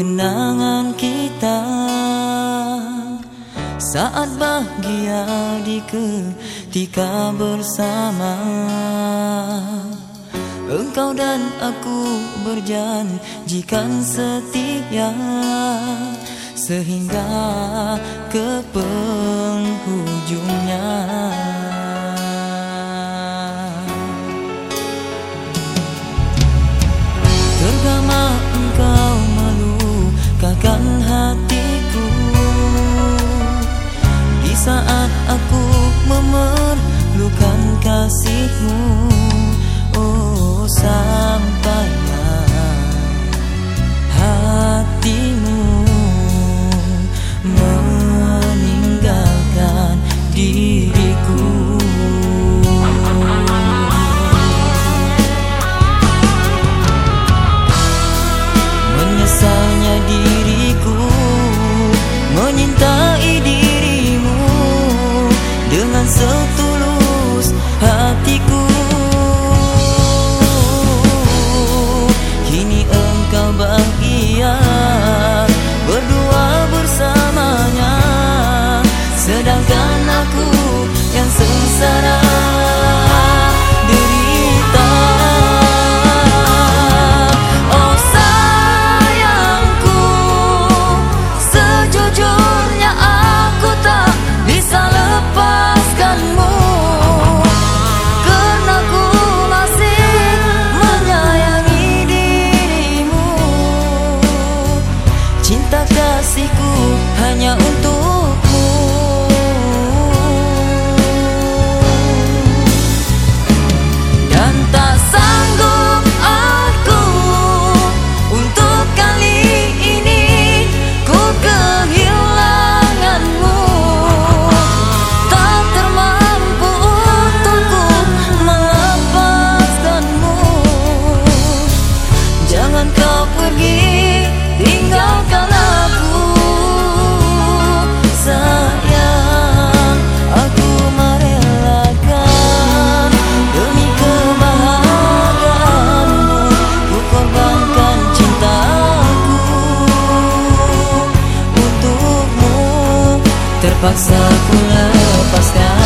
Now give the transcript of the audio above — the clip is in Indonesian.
kenangan kita. Saat bahagia di ketika bersama. Engkau dan aku berjanjikan setia. Sehingga ke penghujungnya. Saat aku memerlukan kasihmu Terpaksa ku lepaskan.